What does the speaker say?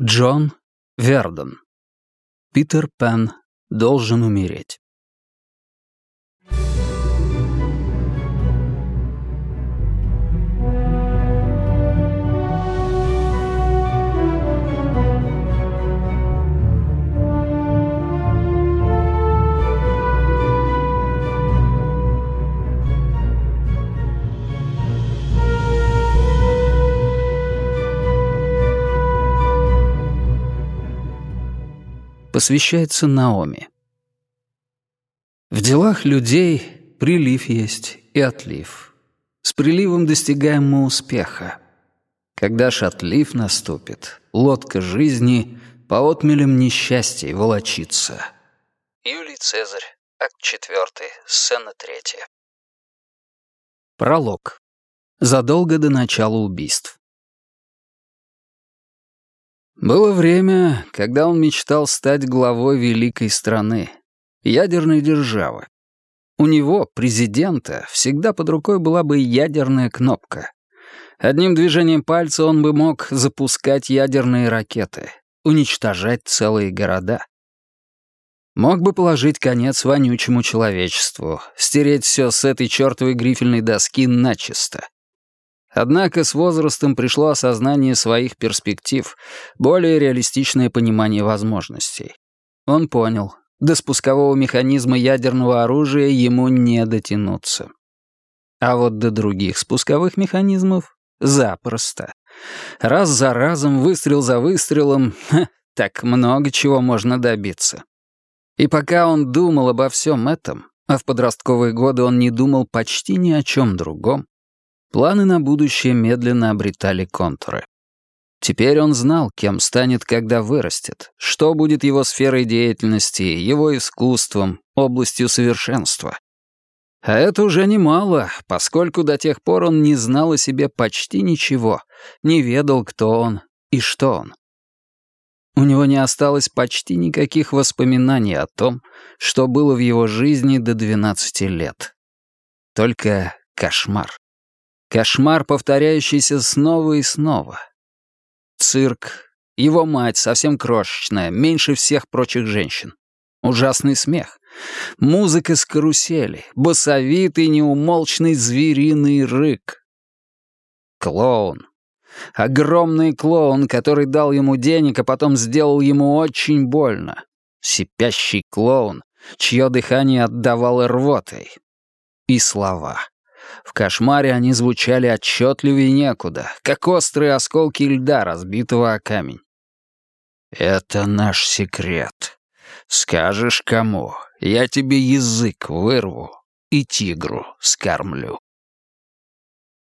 Джон Вердон. Питер Пен должен умереть. Посвящается Наоми. В делах людей прилив есть и отлив. С приливом достигаем мы успеха. Когда ж отлив наступит, лодка жизни по отмелям несчастья волочится. Юлий Цезарь, акт 4, сцена 3. Пролог. Задолго до начала убийств. Было время, когда он мечтал стать главой великой страны, ядерной державы. У него, президента, всегда под рукой была бы ядерная кнопка. Одним движением пальца он бы мог запускать ядерные ракеты, уничтожать целые города. Мог бы положить конец вонючему человечеству, стереть все с этой чертовой грифельной доски начисто. Однако с возрастом пришло осознание своих перспектив, более реалистичное понимание возможностей. Он понял, до спускового механизма ядерного оружия ему не дотянуться. А вот до других спусковых механизмов — запросто. Раз за разом, выстрел за выстрелом, так много чего можно добиться. И пока он думал обо всем этом, а в подростковые годы он не думал почти ни о чем другом, Планы на будущее медленно обретали контуры. Теперь он знал, кем станет, когда вырастет, что будет его сферой деятельности, его искусством, областью совершенства. А это уже немало, поскольку до тех пор он не знал о себе почти ничего, не ведал, кто он и что он. У него не осталось почти никаких воспоминаний о том, что было в его жизни до 12 лет. Только кошмар. Кошмар, повторяющийся снова и снова. Цирк. Его мать, совсем крошечная, меньше всех прочих женщин. Ужасный смех. Музыка с карусели. Басовитый, неумолчный звериный рык. Клоун. Огромный клоун, который дал ему денег, а потом сделал ему очень больно. Сипящий клоун, чье дыхание отдавало рвотой. И слова. В кошмаре они звучали отчетливее некуда, как острые осколки льда, разбитого о камень. «Это наш секрет. Скажешь кому, я тебе язык вырву и тигру скормлю».